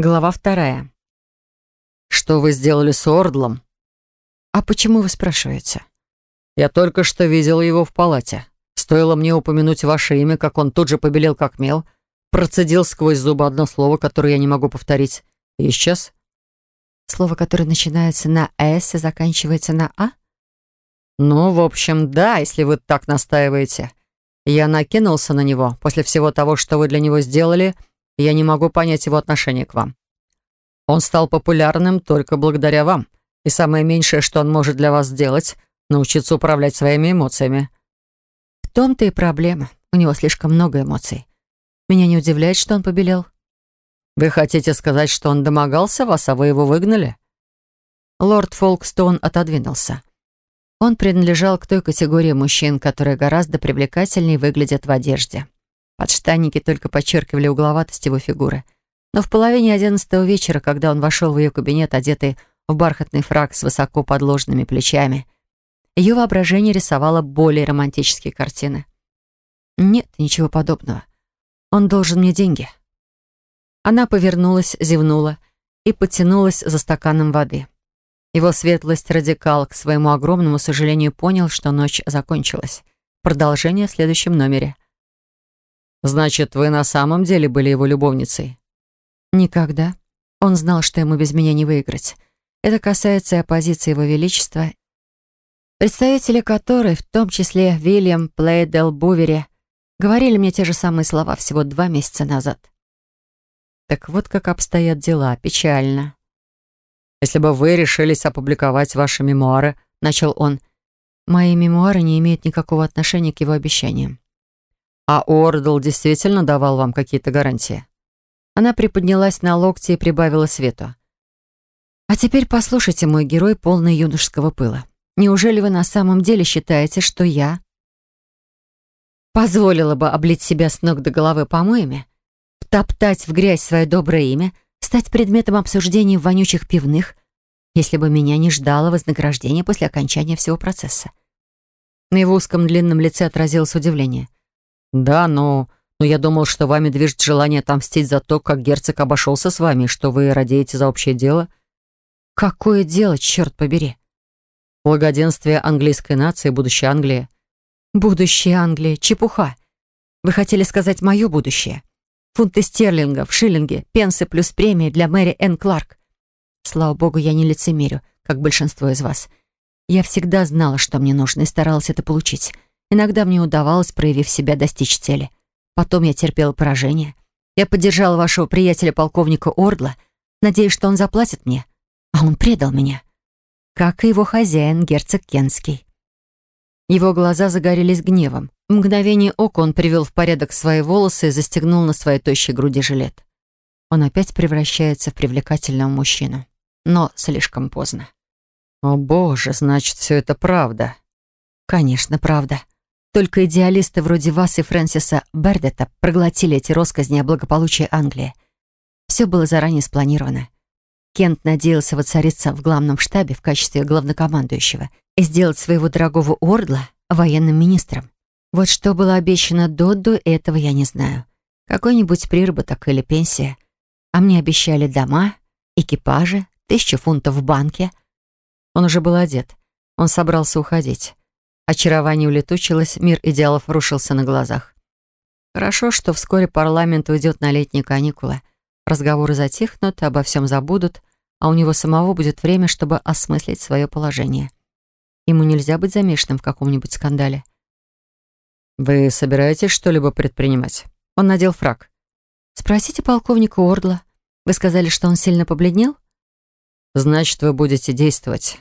Глава вторая. «Что вы сделали с Ордлом?» «А почему вы спрашиваете?» «Я только что видел его в палате. Стоило мне упомянуть ваше имя, как он тут же побелел как мел, процедил сквозь зубы одно слово, которое я не могу повторить, и исчез». «Слово, которое начинается на «с» и заканчивается на «а»?» «Ну, в общем, да, если вы так настаиваете. Я накинулся на него после всего того, что вы для него сделали, — я не могу понять его отношение к вам. Он стал популярным только благодаря вам, и самое меньшее, что он может для вас сделать, научиться управлять своими эмоциями». «В том-то и проблема. У него слишком много эмоций. Меня не удивляет, что он побелел». «Вы хотите сказать, что он домогался вас, а вы его выгнали?» Лорд Фолкстон отодвинулся. Он принадлежал к той категории мужчин, которые гораздо привлекательнее выглядят в одежде. Подштанники только подчеркивали угловатость его фигуры. Но в половине одиннадцатого вечера, когда он вошел в ее кабинет, одетый в бархатный фраг с высоко подложенными плечами, ее воображение рисовало более романтические картины. Нет, ничего подобного. Он должен мне деньги. Она повернулась, зевнула и потянулась за стаканом воды. Его светлость радикал, к своему огромному сожалению, понял, что ночь закончилась. Продолжение в следующем номере — Значит, вы на самом деле были его любовницей? Никогда. Он знал, что ему без меня не выиграть. Это касается и оппозиции его величества, представители которой, в том числе Вильям Плейдел Бувери, говорили мне те же самые слова всего два месяца назад. Так вот как обстоят дела. Печально. «Если бы вы решились опубликовать ваши мемуары», — начал он, «мои мемуары не имеют никакого отношения к его обещаниям. «А Ордл действительно давал вам какие-то гарантии?» Она приподнялась на локте и прибавила свету. «А теперь послушайте, мой герой, полный юношеского пыла. Неужели вы на самом деле считаете, что я позволила бы облить себя с ног до головы помоями, втоптать в грязь свое доброе имя, стать предметом обсуждений в вонючих пивных, если бы меня не ждало вознаграждение после окончания всего процесса?» На его узком длинном лице отразилось удивление. «Да, но... но я думал, что вами движет желание отомстить за то, как герцог обошелся с вами, что вы радеете за общее дело». «Какое дело, черт побери?» «Благоденствие английской нации, будущее Англии». «Будущее Англии, чепуха. Вы хотели сказать мое будущее. Фунты стерлингов, шиллинги, пенсы плюс премии для Мэри Энн Кларк. Слава богу, я не лицемерю, как большинство из вас. Я всегда знала, что мне нужно, и старалась это получить». Иногда мне удавалось, проявив себя, достичь цели. Потом я терпела поражение. Я поддержала вашего приятеля полковника Ордла, надеясь, что он заплатит мне. А он предал меня. Как и его хозяин, герцог Кенский. Его глаза загорелись гневом. В мгновение ока он привел в порядок свои волосы и застегнул на своей тощей груди жилет. Он опять превращается в привлекательного мужчину. Но слишком поздно. «О боже, значит, все это правда». «Конечно, правда. Только идеалисты вроде вас и Фрэнсиса Бердета проглотили эти росказни о благополучии Англии. Все было заранее спланировано. Кент надеялся воцариться в главном штабе в качестве главнокомандующего и сделать своего дорогого Ордла военным министром. Вот что было обещано Додду, этого я не знаю. Какой-нибудь приработок или пенсия. А мне обещали дома, экипажи, тысячу фунтов в банке. Он уже был одет. Он собрался уходить. Очарование улетучилось, мир идеалов рушился на глазах. Хорошо, что вскоре парламент уйдет на летние каникулы. Разговоры затихнут, обо всем забудут, а у него самого будет время, чтобы осмыслить свое положение. Ему нельзя быть замешанным в каком-нибудь скандале. «Вы собираетесь что-либо предпринимать?» Он надел фраг. «Спросите полковника Ордла. Вы сказали, что он сильно побледнел?» «Значит, вы будете действовать.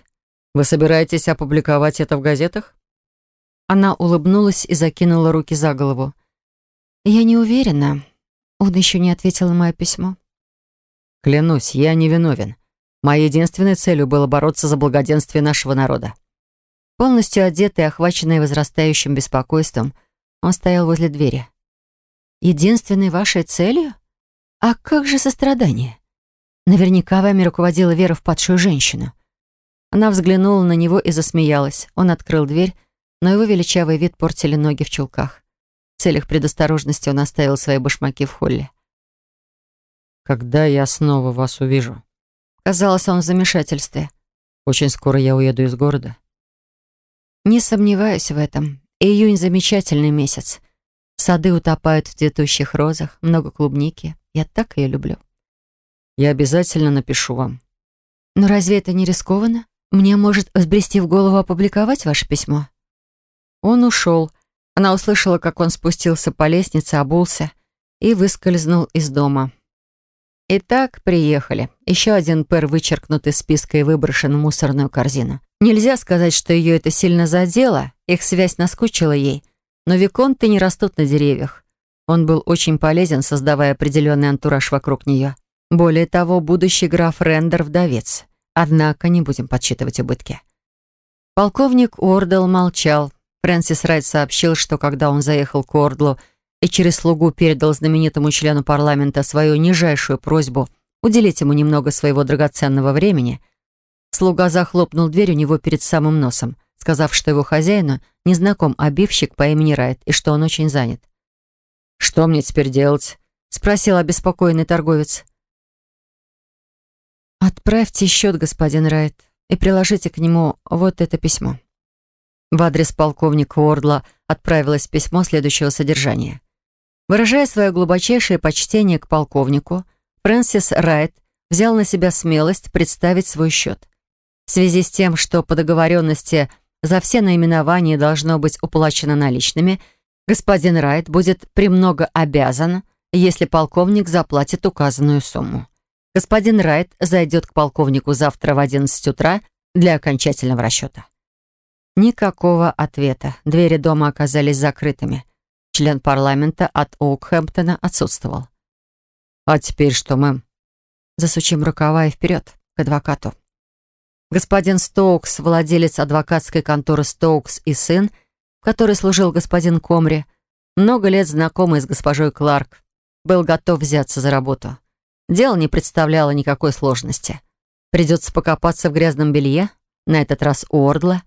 Вы собираетесь опубликовать это в газетах?» Она улыбнулась и закинула руки за голову. «Я не уверена. Он еще не ответил на мое письмо». «Клянусь, я не виновен. Моей единственной целью было бороться за благоденствие нашего народа». Полностью одетый и охваченный возрастающим беспокойством, он стоял возле двери. «Единственной вашей целью? А как же сострадание? Наверняка вами руководила вера в падшую женщину». Она взглянула на него и засмеялась. Он открыл дверь, но его величавый вид портили ноги в чулках. В целях предосторожности он оставил свои башмаки в холле. когда я снова вас увижу?» Казалось, он в замешательстве. «Очень скоро я уеду из города». Не сомневаюсь в этом. Июнь — замечательный месяц. Сады утопают в цветущих розах, много клубники. Я так ее люблю. Я обязательно напишу вам. Но разве это не рискованно? Мне может взбрести в голову опубликовать ваше письмо? Он ушел. Она услышала, как он спустился по лестнице, обулся и выскользнул из дома. Итак, приехали. Еще один пэр вычеркнут из списка и выброшен в мусорную корзину. Нельзя сказать, что ее это сильно задело, их связь наскучила ей. Но виконты не растут на деревьях. Он был очень полезен, создавая определенный антураж вокруг нее. Более того, будущий граф Рендер – вдовец. Однако не будем подсчитывать убытки. Полковник Уордл молчал. Фрэнсис Райт сообщил, что когда он заехал к Уордлу и через слугу передал знаменитому члену парламента свою нижайшую просьбу уделить ему немного своего драгоценного времени, слуга захлопнул дверь у него перед самым носом, сказав, что его хозяину незнаком обивщик по имени Райт и что он очень занят. «Что мне теперь делать?» — спросил обеспокоенный торговец. «Отправьте счет, господин Райт, и приложите к нему вот это письмо». В адрес полковника Уордла отправилось письмо следующего содержания. Выражая свое глубочайшее почтение к полковнику, Фрэнсис Райт взял на себя смелость представить свой счет. В связи с тем, что по договоренности за все наименования должно быть уплачено наличными, господин Райт будет премного обязан, если полковник заплатит указанную сумму господин Райт зайдет к полковнику завтра в 11 утра для окончательного расчета. Никакого ответа. Двери дома оказались закрытыми. Член парламента от Оукхэмптона отсутствовал. «А теперь что, мэм?» Засучим рукава и вперед, к адвокату. Господин Стоукс, владелец адвокатской конторы Стоукс и сын, в которой служил господин Комри, много лет знакомый с госпожой Кларк, был готов взяться за работу. Дело не представляло никакой сложности. Придется покопаться в грязном белье, на этот раз у Ордла.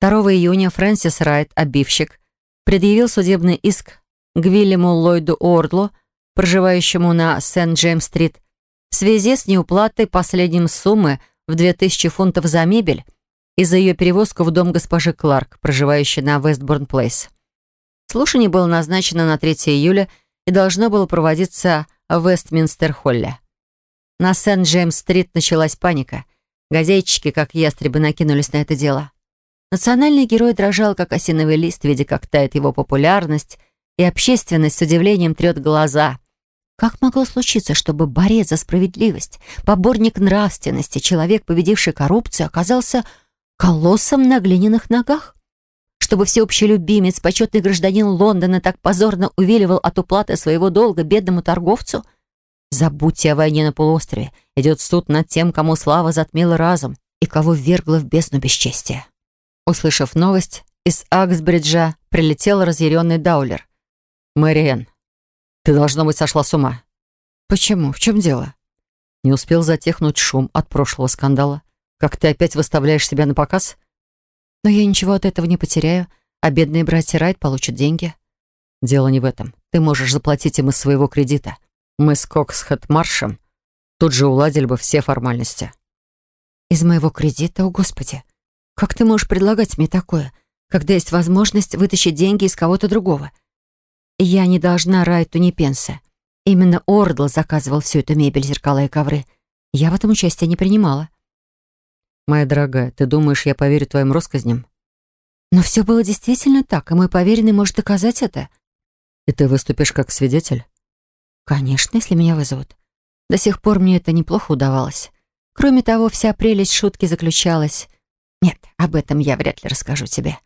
2 июня Фрэнсис Райт, обивщик, предъявил судебный иск к Вильяму Ллойду Ордлу, проживающему на Сент-Джеймс-стрит, в связи с неуплатой последней суммы в 2000 фунтов за мебель и за ее перевозку в дом госпожи Кларк, проживающей на Вестборн-Плейс. Слушание было назначено на 3 июля и должно было проводиться в Вестминстер-Холле. На Сент-Джеймс-стрит началась паника. Газетчики, как ястребы, накинулись на это дело. Национальный герой дрожал, как осиновый лист, видя, как тает его популярность, и общественность с удивлением трет глаза. Как могло случиться, чтобы борец за справедливость, поборник нравственности, человек, победивший коррупцию, оказался колоссом на глиняных ногах? чтобы всеобщий любимец, почетный гражданин Лондона так позорно увиливал от уплаты своего долга бедному торговцу? Забудьте о войне на полуострове. Идет суд над тем, кому слава затмила разум и кого ввергла в бездну бесчестия. Услышав новость, из Аксбриджа прилетел разъяренный Даулер. «Мэриэн, ты, должно быть, сошла с ума». «Почему? В чем дело?» Не успел затихнуть шум от прошлого скандала. «Как ты опять выставляешь себя на показ?» Но я ничего от этого не потеряю, а бедные братья Райт получат деньги. Дело не в этом. Ты можешь заплатить им из своего кредита. Мы с Коксхэт-Маршем тут же уладили бы все формальности. Из моего кредита? О, Господи! Как ты можешь предлагать мне такое, когда есть возможность вытащить деньги из кого-то другого? Я не должна Райту ни пенса. Именно Ордл заказывал всю эту мебель, зеркала и ковры. Я в этом участие не принимала. «Моя дорогая, ты думаешь, я поверю твоим россказням?» «Но все было действительно так, и мой поверенный может доказать это». «И ты выступишь как свидетель?» «Конечно, если меня вызовут. До сих пор мне это неплохо удавалось. Кроме того, вся прелесть шутки заключалась... Нет, об этом я вряд ли расскажу тебе».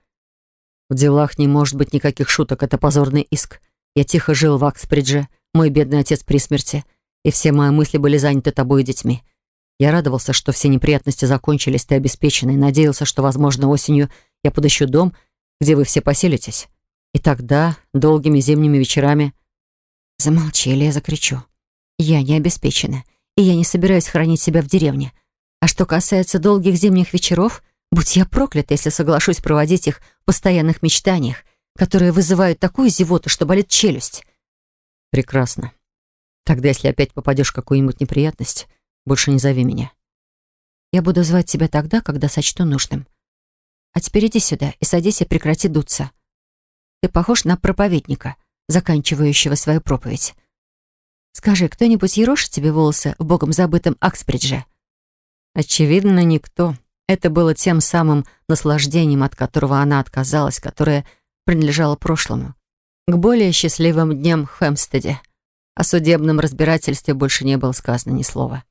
«В делах не может быть никаких шуток, это позорный иск. Я тихо жил в Акспридже, мой бедный отец при смерти, и все мои мысли были заняты тобой и детьми. Я радовался, что все неприятности закончились, ты и надеялся, что, возможно, осенью я подыщу дом, где вы все поселитесь. И тогда, долгими зимними вечерами... Замолчи, я закричу. Я не обеспечена, и я не собираюсь хранить себя в деревне. А что касается долгих зимних вечеров, будь я проклята, если соглашусь проводить их в постоянных мечтаниях, которые вызывают такую зевоту, что болит челюсть. Прекрасно. Тогда, если опять попадешь в какую-нибудь неприятность, больше не зови меня. Я буду звать тебя тогда, когда сочту нужным. А теперь иди сюда и садись и прекрати дуться. Ты похож на проповедника, заканчивающего свою проповедь. Скажи, кто-нибудь ерошит тебе волосы в богом забытом Аксбридже? Очевидно, никто. Это было тем самым наслаждением, от которого она отказалась, которое принадлежало прошлому. К более счастливым дням в Хэмстеде. О судебном разбирательстве больше не было сказано ни слова.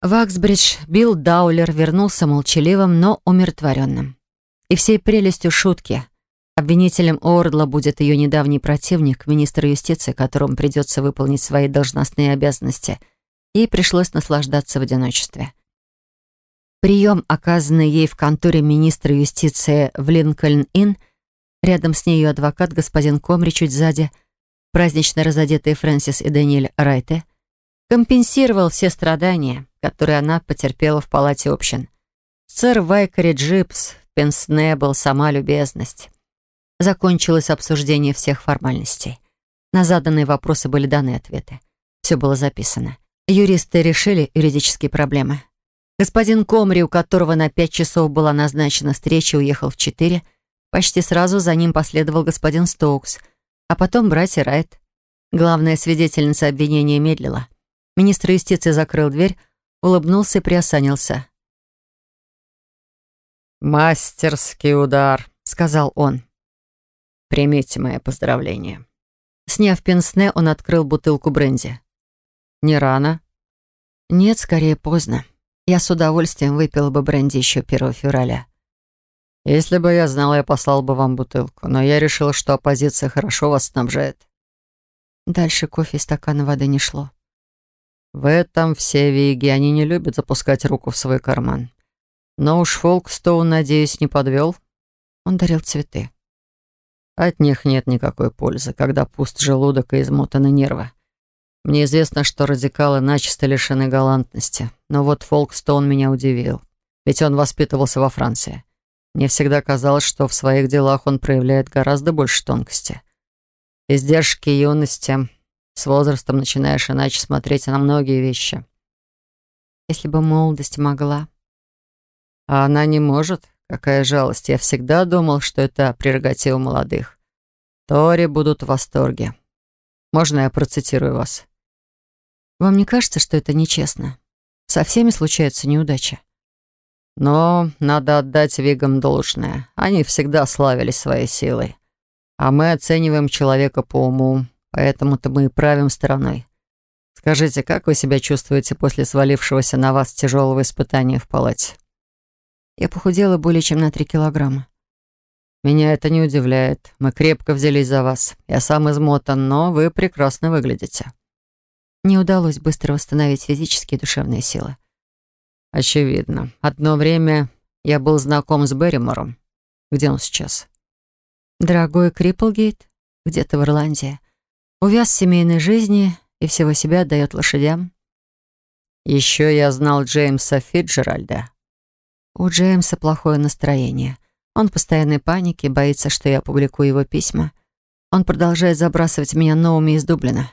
В Аксбридж Билл Даулер вернулся молчаливым, но умиротворенным. И всей прелестью шутки. Обвинителем Ордла будет ее недавний противник, министр юстиции, которому придется выполнить свои должностные обязанности. Ей пришлось наслаждаться в одиночестве. Прием, оказанный ей в конторе министра юстиции в Линкольн-Инн, рядом с ней ее адвокат, господин Комри, чуть сзади, празднично разодетые Фрэнсис и Даниэль Райте, компенсировал все страдания, которые она потерпела в палате общин. Сэр Вайкари Джипс, Пенснебл, сама любезность. Закончилось обсуждение всех формальностей. На заданные вопросы были даны ответы. Все было записано. Юристы решили юридические проблемы. Господин Комри, у которого на пять часов была назначена встреча, уехал в четыре. Почти сразу за ним последовал господин Стоукс, а потом братья Райт. Главная свидетельница обвинения медлила. Министр юстиции закрыл дверь, улыбнулся и приосанился. «Мастерский удар», — сказал он. Примите мои поздравления». Сняв пенсне, он открыл бутылку бренди. «Не рано?» «Нет, скорее поздно. Я с удовольствием выпила бы бренди еще 1 февраля». «Если бы я знал, я послал бы вам бутылку, но я решил, что оппозиция хорошо вас снабжает». Дальше кофе и стакана воды не шло. В этом все виги, они не любят запускать руку в свой карман. Но уж Фолкстоун, надеюсь, не подвел. Он дарил цветы. От них нет никакой пользы, когда пуст желудок и измотаны нервы. Мне известно, что радикалы начисто лишены галантности, но вот Фолкстоун меня удивил, ведь он воспитывался во Франции. Мне всегда казалось, что в своих делах он проявляет гораздо больше тонкости. Издержки юности. С возрастом начинаешь иначе смотреть на многие вещи. Если бы молодость могла. А она не может. Какая жалость. Я всегда думал, что это прерогатива молодых. Тори будут в восторге. Можно я процитирую вас? Вам не кажется, что это нечестно? Со всеми случаются неудачи. Но надо отдать Вигам должное. Они всегда славились своей силой. А мы оцениваем человека по уму, поэтому-то мы и правим стороной. Скажите, как вы себя чувствуете после свалившегося на вас тяжелого испытания в палате? Я похудела более чем на три килограмма. Меня это не удивляет. Мы крепко взялись за вас. Я сам измотан, но вы прекрасно выглядите. Не удалось быстро восстановить физические и душевные силы. Очевидно. Одно время я был знаком с Берримором. Где он сейчас? Дорогой Крипплгейт, где-то в Ирландии. Увяз в семейной жизни и всего себя отдает лошадям. Еще я знал Джеймса Фиджеральда. У Джеймса плохое настроение. Он в постоянной панике, боится, что я опубликую его письма. Он продолжает забрасывать меня новыми из Дублина.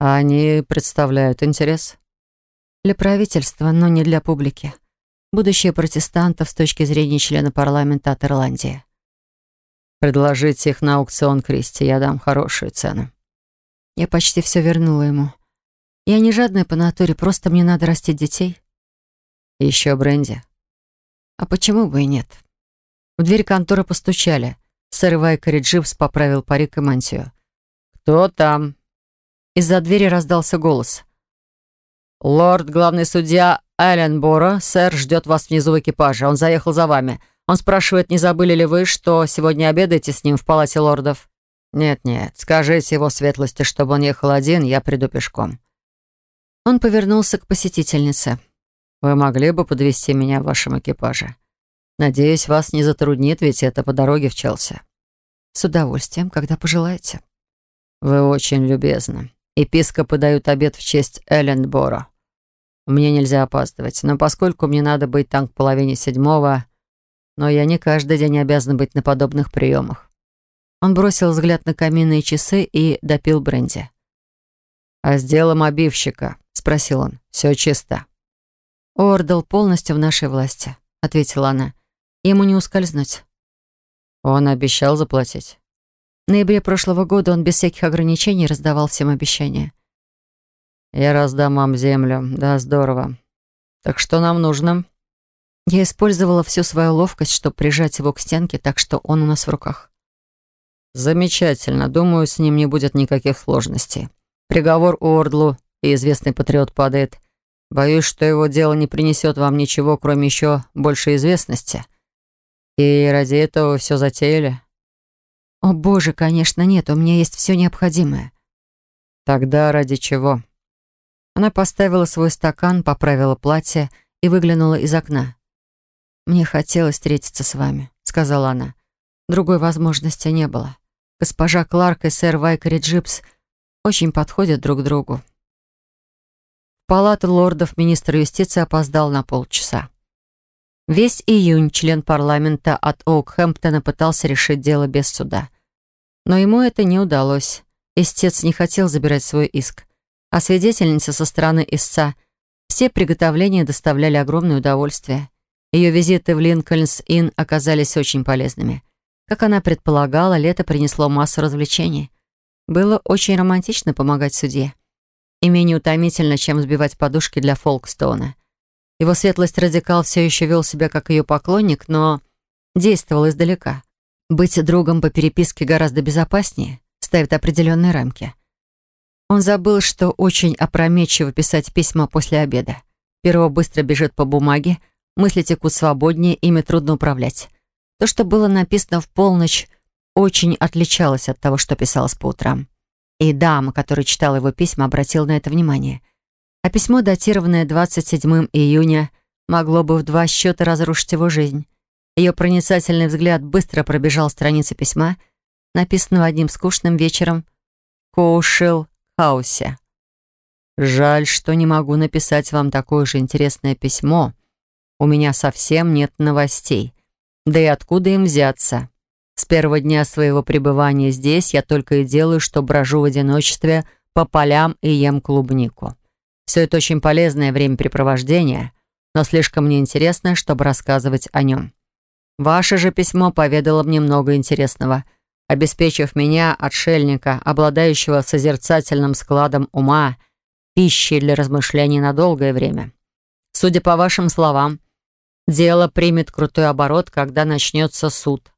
А они представляют интерес? Для правительства, но не для публики. Будущее протестантов с точки зрения члена парламента от Ирландии. Предложите их на аукцион, Кристи, я дам хорошую цену. Я почти все вернула ему. Я не жадная по натуре, просто мне надо растить детей. еще бренди. А почему бы и нет? В дверь конторы постучали. Сэр Вайкари Дживс поправил парик и мантию. «Кто там?» Из-за двери раздался голос. «Лорд, главный судья Элленборо, сэр, ждет вас внизу в экипаже. Он заехал за вами. Он спрашивает, не забыли ли вы, что сегодня обедаете с ним в палате лордов?» «Нет-нет, скажите его светлости, чтобы он ехал один, я приду пешком». Он повернулся к посетительнице. Вы могли бы подвести меня в вашем экипаже? Надеюсь, вас не затруднит, ведь это по дороге в Челси. С удовольствием, когда пожелаете. Вы очень любезны. Епископы дают обед в честь Элленборо. Мне нельзя опаздывать, но поскольку мне надо быть там к половине седьмого, но я не каждый день обязан быть на подобных приемах. Он бросил взгляд на каминные часы и допил бренди. «А с делом обивщика?» — спросил он. «Все чисто». «Ордл полностью в нашей власти», — ответила она. «Ему не ускользнуть». «Он обещал заплатить». В ноябре прошлого года он без всяких ограничений раздавал всем обещания. «Я раздам вам землю. Да, здорово. Так что нам нужно?» Я использовала всю свою ловкость, чтобы прижать его к стенке, так что он у нас в руках. «Замечательно. Думаю, с ним не будет никаких сложностей. Приговор Ордлу и известный патриот падает. Боюсь, что его дело не принесет вам ничего, кроме еще большей известности. И ради этого все затеяли?» «О, боже, конечно, нет. У меня есть все необходимое». «Тогда ради чего?» Она поставила свой стакан, поправила платье и выглянула из окна. «Мне хотелось встретиться с вами», — сказала она. Другой возможности не было. Госпожа Кларк и сэр Вайкери Джипс очень подходят друг другу. В палату лордов министр юстиции опоздал на полчаса. Весь июнь член парламента от Оукхэмптона пытался решить дело без суда. Но ему это не удалось. Истец не хотел забирать свой иск. А свидетельница со стороны истца все приготовления доставляли огромное удовольствие. Ее визиты в Линкольнс-Инн оказались очень полезными. Как она предполагала, лето принесло массу развлечений. Было очень романтично помогать судье. И менее утомительно, чем сбивать подушки для Фолкстоуна. Его светлость радикал все еще вел себя как ее поклонник, но действовал издалека. Быть другом по переписке гораздо безопаснее, ставит определенные рамки. Он забыл, что очень опрометчиво писать письма после обеда. Перо быстро бежит по бумаге, мысли текут свободнее, ими трудно управлять. То, что было написано в полночь, очень отличалось от того, что писалось по утрам. И дама, которая читала его письма, обратила на это внимание. А письмо, датированное 27 июня, могло бы в два счета разрушить его жизнь. Ее проницательный взгляд быстро пробежал страницы письма, написанного одним скучным вечером в Коушил-хаусе. «Жаль, что не могу написать вам такое же интересное письмо», у меня совсем нет новостей. Да и откуда им взяться? С первого дня своего пребывания здесь я только и делаю, что брожу в одиночестве по полям и ем клубнику. Все это очень полезное времяпрепровождение, но слишком мне интересно, чтобы рассказывать о нем. Ваше же письмо поведало мне много интересного, обеспечив меня, отшельника, обладающего созерцательным складом ума, пищей для размышлений на долгое время. Судя по вашим словам, Дело примет крутой оборот, когда начнется суд.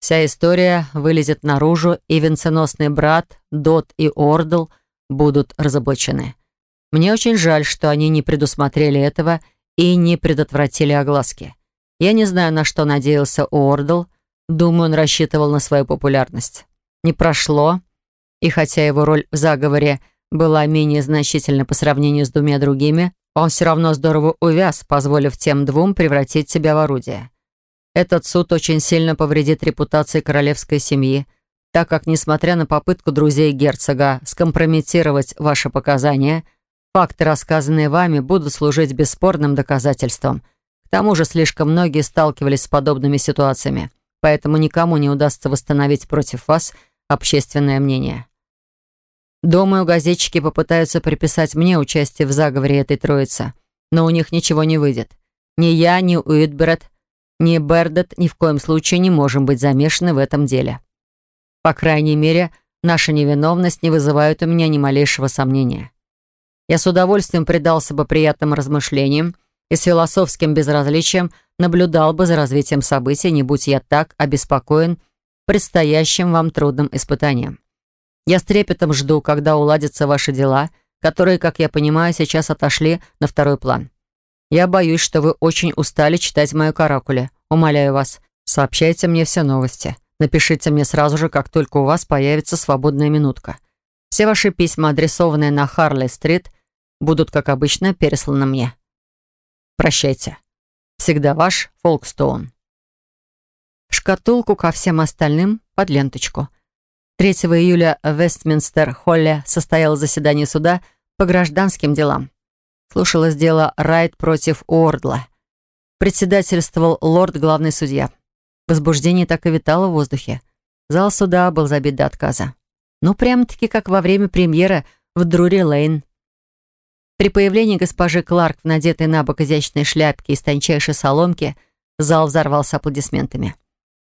Вся история вылезет наружу, и венценосный брат, Дот и Ордл будут разоблачены. Мне очень жаль, что они не предусмотрели этого и не предотвратили огласки. Я не знаю, на что надеялся Ордл. Думаю, он рассчитывал на свою популярность. Не прошло, и хотя его роль в заговоре была менее значительна по сравнению с двумя другими, он все равно здорово увяз, позволив тем двум превратить себя в орудие. Этот суд очень сильно повредит репутации королевской семьи, так как, несмотря на попытку друзей герцога скомпрометировать ваши показания, факты, рассказанные вами, будут служить бесспорным доказательством. К тому же слишком многие сталкивались с подобными ситуациями, поэтому никому не удастся восстановить против вас общественное мнение. Думаю, газетчики попытаются приписать мне участие в заговоре этой троицы, но у них ничего не выйдет. Ни я, ни Уитбред, ни Бердет ни в коем случае не можем быть замешаны в этом деле. По крайней мере, наша невиновность не вызывает у меня ни малейшего сомнения. Я с удовольствием предался бы приятным размышлениям и с философским безразличием наблюдал бы за развитием событий, не будь я так обеспокоен предстоящим вам трудным испытанием. Я с трепетом жду, когда уладятся ваши дела, которые, как я понимаю, сейчас отошли на второй план. Я боюсь, что вы очень устали читать мою каракуле. Умоляю вас, сообщайте мне все новости. Напишите мне сразу же, как только у вас появится свободная минутка. Все ваши письма, адресованные на Харли-стрит, будут, как обычно, пересланы мне. Прощайте. Всегда ваш Фолкстоун. Шкатулку ко всем остальным под ленточку. 3 июля в Вестминстер-Холле состоялось заседание суда по гражданским делам. Слушалось дело Райт против Уордла. Председательствовал лорд главный судья. Возбуждение так и витало в воздухе. Зал суда был забит до отказа. Ну, прямо-таки как во время премьеры в Друри-Лейн. При появлении госпожи Кларк в надетой на бок изящной шляпке из тончайшей соломки зал взорвался аплодисментами.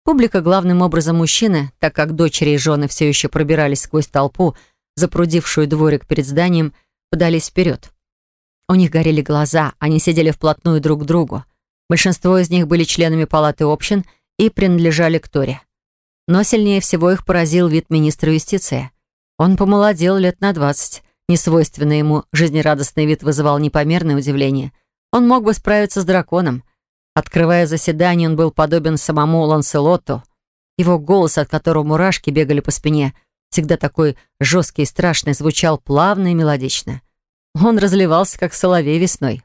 Публика главным образом мужчины, так как дочери и жены все еще пробирались сквозь толпу, запрудившую дворик перед зданием, подались вперед. У них горели глаза, они сидели вплотную друг к другу. Большинство из них были членами палаты общин и принадлежали к Торе. Но сильнее всего их поразил вид министра юстиции. Он помолодел лет на двадцать. Несвойственный ему жизнерадостный вид вызывал непомерное удивление. Он мог бы справиться с драконом. Открывая заседание, он был подобен самому Ланселоту. Его голос, от которого мурашки бегали по спине, всегда такой жесткий и страшный, звучал плавно и мелодично. Он разливался, как соловей весной.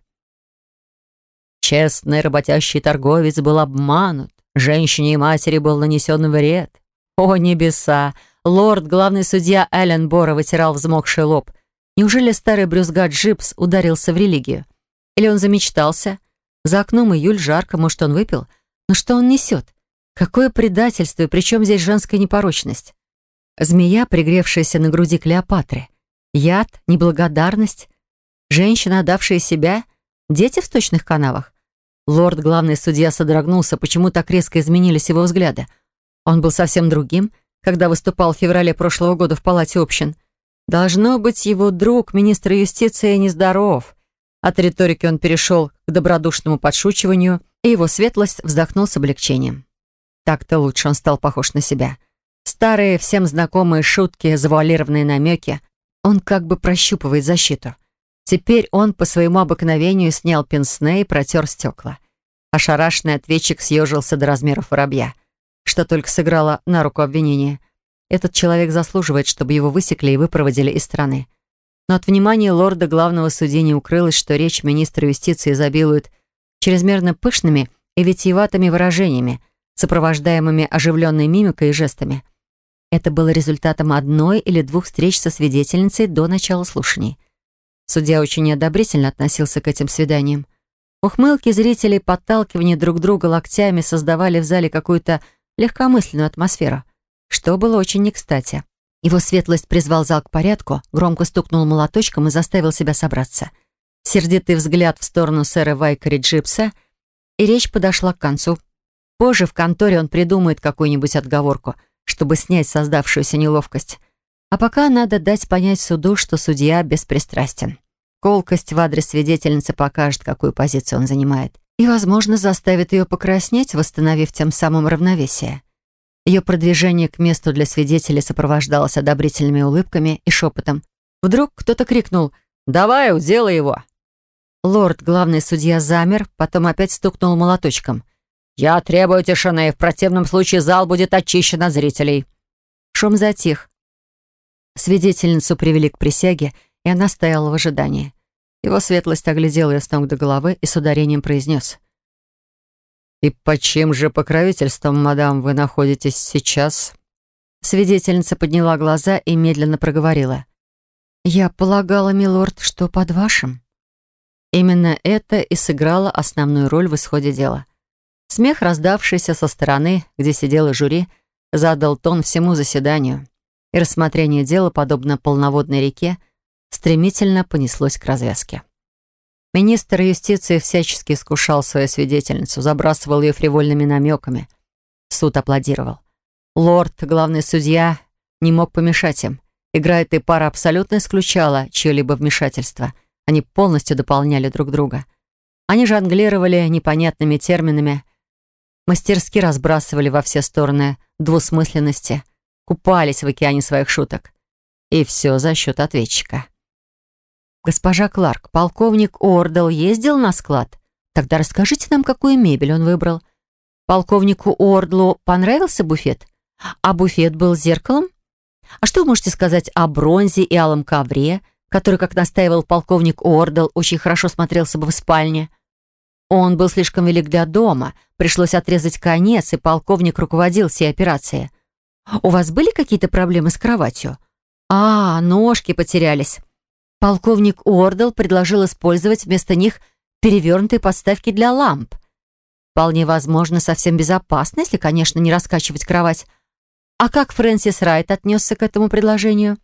Честный работящий торговец был обманут. Женщине и матери был нанесен вред. О, небеса! Лорд, главный судья Элленборо, вытирал взмокший лоб. Неужели старый брюзга Джипс ударился в религию? Или он замечтался? За окном июль жарко, может, он выпил? Но что он несет? Какое предательство, и причем здесь женская непорочность? Змея, пригревшаяся на груди Клеопатры. Яд, неблагодарность. Женщина, отдавшая себя. Дети в сточных канавах. Лорд, главный судья, содрогнулся, почему так резко изменились его взгляды. Он был совсем другим, когда выступал в феврале прошлого года в Палате общин. Должно быть, его друг, министр юстиции, нездоров. От риторики он перешел к добродушному подшучиванию, и его светлость вздохнул с облегчением. Так-то лучше он стал похож на себя. Старые, всем знакомые шутки, завуалированные намеки. Он как бы прощупывает защиту. Теперь он по своему обыкновению снял пенсне и протер стекла. Ошарашенный ответчик съежился до размеров воробья, что только сыграло на руку обвинения. Этот человек заслуживает, чтобы его высекли и выпроводили из страны. Но от внимания лорда главного судьи не укрылось, что речь министра юстиции изобилует чрезмерно пышными и витиеватыми выражениями, сопровождаемыми оживленной мимикой и жестами. Это было результатом одной или двух встреч со свидетельницей до начала слушаний. Судья очень неодобрительно относился к этим свиданиям. Ухмылки зрителей, подталкивание друг друга локтями создавали в зале какую-то легкомысленную атмосферу, что было очень не кстати. Его светлость призвал зал к порядку, громко стукнул молоточком и заставил себя собраться. Сердитый взгляд в сторону сэра Вайкари Джипса, и речь подошла к концу. Позже в конторе он придумает какую-нибудь отговорку, чтобы снять создавшуюся неловкость. А пока надо дать понять суду, что судья беспристрастен. Колкость в адрес свидетельницы покажет, какую позицию он занимает. И, возможно, заставит ее покраснеть, восстановив тем самым равновесие. Ее продвижение к месту для свидетелей сопровождалось одобрительными улыбками и шепотом. Вдруг кто-то крикнул «Давай, уделай его!». Лорд, главный судья, замер, потом опять стукнул молоточком. «Я требую тишины, в противном случае зал будет очищен от зрителей». Шум затих. Свидетельницу привели к присяге, и она стояла в ожидании. Его светлость оглядел ее с ног до головы и с ударением произнес. «И под чьим же покровительством, мадам, вы находитесь сейчас?» Свидетельница подняла глаза и медленно проговорила. «Я полагала, милорд, что под вашим». Именно это и сыграло основную роль в исходе дела. Смех, раздавшийся со стороны, где сидело жюри, задал тон всему заседанию, и рассмотрение дела, подобно полноводной реке, стремительно понеслось к развязке. Министр юстиции всячески искушал свою свидетельницу, забрасывал ее фривольными намеками. Суд аплодировал. Лорд, главный судья, не мог помешать им. Игра этой пары абсолютно исключала чье-либо вмешательство. Они полностью дополняли друг друга. Они жонглировали непонятными терминами, мастерски разбрасывали во все стороны двусмысленности, купались в океане своих шуток. И все за счет ответчика. «Госпожа Кларк, полковник Ордел ездил на склад? Тогда расскажите нам, какую мебель он выбрал. Полковнику Ордлу понравился буфет? А буфет был зеркалом? А что вы можете сказать о бронзе и алом ковре, который, как настаивал полковник Ордел, очень хорошо смотрелся бы в спальне?» Он был слишком велик для дома, пришлось отрезать конец, и полковник руководил всей операцией. «У вас были какие-то проблемы с кроватью?» «А, ножки потерялись. Полковник Уордл предложил использовать вместо них перевернутые подставки для ламп. Вполне возможно, совсем безопасно, если, конечно, не раскачивать кровать. А как Фрэнсис Райт отнесся к этому предложению?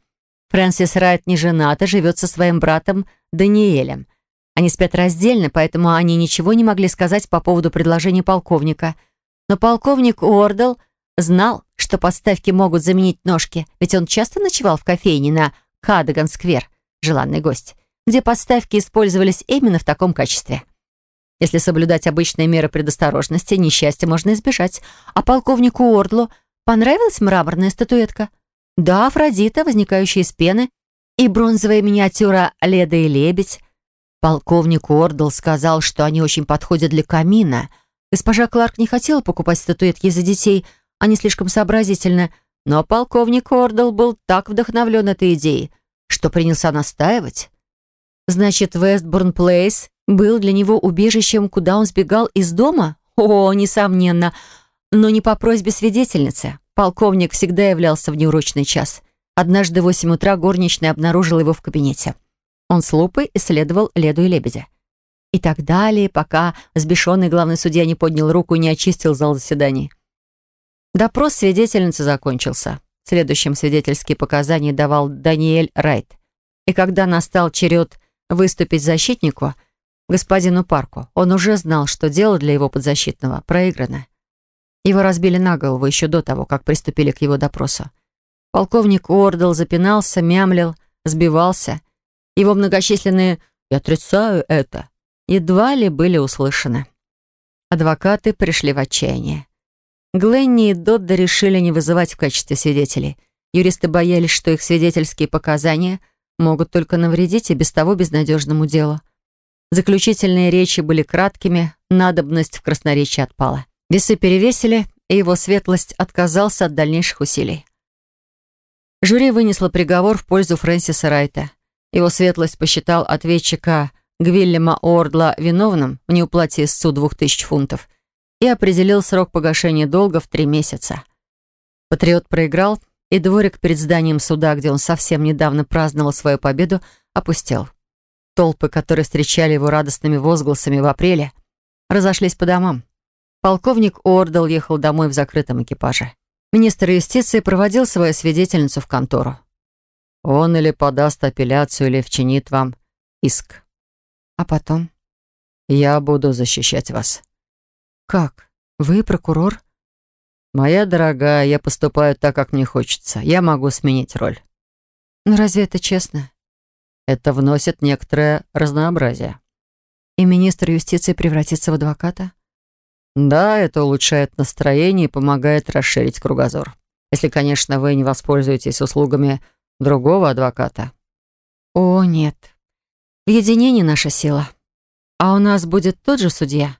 Фрэнсис Райт не жената, живет со своим братом Даниэлем. Они спят раздельно, поэтому они ничего не могли сказать по поводу предложения полковника. Но полковник Уордл знал, что подставки могут заменить ножки, ведь он часто ночевал в кофейне на Кадаган-сквер, желанный гость, где подставки использовались именно в таком качестве. Если соблюдать обычные меры предосторожности, несчастья можно избежать. А полковнику Уордлу понравилась мраморная статуэтка? Да, Афродита, возникающая из пены, и бронзовая миниатюра Леда и Лебедь. Полковник Уордл сказал, что они очень подходят для камина. Госпожа Кларк не хотела покупать статуэтки за детей, они слишком сообразительны, но полковник Уордл был так вдохновлен этой идеей, что принялся настаивать. Значит, Вестбурн Плейс был для него убежищем, куда он сбегал из дома? О, несомненно, но не по просьбе свидетельницы. Полковник всегда являлся в неурочный час. Однажды в восемь утра горничная обнаружила его в кабинете. Он с лупой исследовал Леду и Лебедя. И так далее, пока взбешенный главный судья не поднял руку и не очистил зал заседаний. Допрос свидетельницы закончился. Следующим свидетельские показания давал Даниэль Райт. И когда настал черед выступить защитнику, господину Парку, он уже знал, что дело для его подзащитного проиграно. Его разбили на голову еще до того, как приступили к его допросу. Полковник Уордл запинался, мямлил, сбивался — его многочисленные «я отрицаю это» едва ли были услышаны. Адвокаты пришли в отчаяние. Гленни и Додда решили не вызывать в качестве свидетелей. Юристы боялись, что их свидетельские показания могут только навредить и без того безнадежному делу. Заключительные речи были краткими, надобность в красноречии отпала. Весы перевесили, и его светлость отказался от дальнейших усилий. Жюри вынесло приговор в пользу Фрэнсиса Райта. Его светлость посчитал ответчика Гвиллема Ордла виновным в неуплате двух тысяч фунтов и определил срок погашения долга в три месяца. Патриот проиграл, и дворик перед зданием суда, где он совсем недавно праздновал свою победу, опустел. Толпы, которые встречали его радостными возгласами в апреле, разошлись по домам. Полковник Ордл ехал домой в закрытом экипаже. Министр юстиции проводил свою свидетельницу в контору. Он или подаст апелляцию, или вчинит вам иск. А потом? Я буду защищать вас. Как? Вы прокурор? Моя дорогая, я поступаю так, как мне хочется. Я могу сменить роль. Но разве это честно? Это вносит некоторое разнообразие. И министр юстиции превратится в адвоката? Да, это улучшает настроение и помогает расширить кругозор. Если, конечно, вы не воспользуетесь услугами другого адвоката. О, нет. В единении наша сила. А у нас будет тот же судья?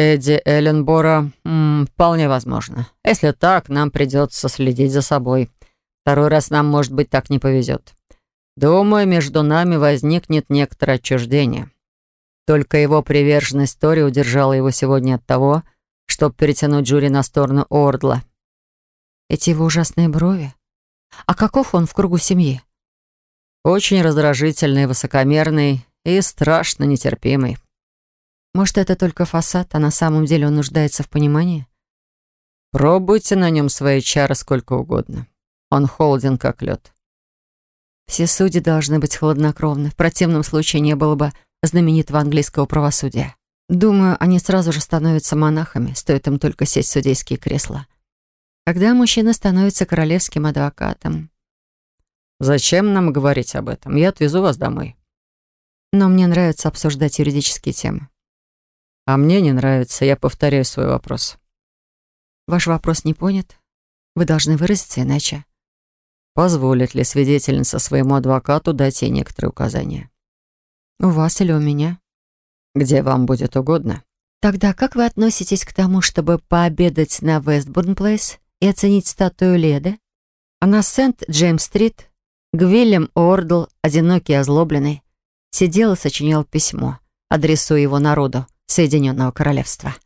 Эдди Элленбора, вполне возможно. Если так, нам придется следить за собой. Второй раз нам, может быть, так не повезет. Думаю, между нами возникнет некоторое отчуждение. Только его приверженность Тори удержала его сегодня от того, чтобы перетянуть жюри на сторону Ордла. Эти его ужасные брови. А каков он в кругу семьи? Очень раздражительный, высокомерный и страшно нетерпимый. Может, это только фасад, а на самом деле он нуждается в понимании? Пробуйте на нем свои чары сколько угодно. Он холоден, как лед. Все судьи должны быть хладнокровны. В противном случае не было бы знаменитого английского правосудия. Думаю, они сразу же становятся монахами, стоит им только сесть в судейские кресла когда мужчина становится королевским адвокатом. «Зачем нам говорить об этом? Я отвезу вас домой». Но мне нравится обсуждать юридические темы. А мне не нравится, я повторяю свой вопрос. Ваш вопрос не понят. Вы должны выразиться иначе. Позволит ли свидетельница своему адвокату дать ей некоторые указания? У вас или у меня? Где вам будет угодно. Тогда как вы относитесь к тому, чтобы пообедать на Вестбурн-Плейс и оценить статую Леды, а на Сент-Джеймс-стрит Гвиллем Ордл, одинокий и озлобленный, сидел и сочинял письмо, адресуя его народу Соединенного Королевства.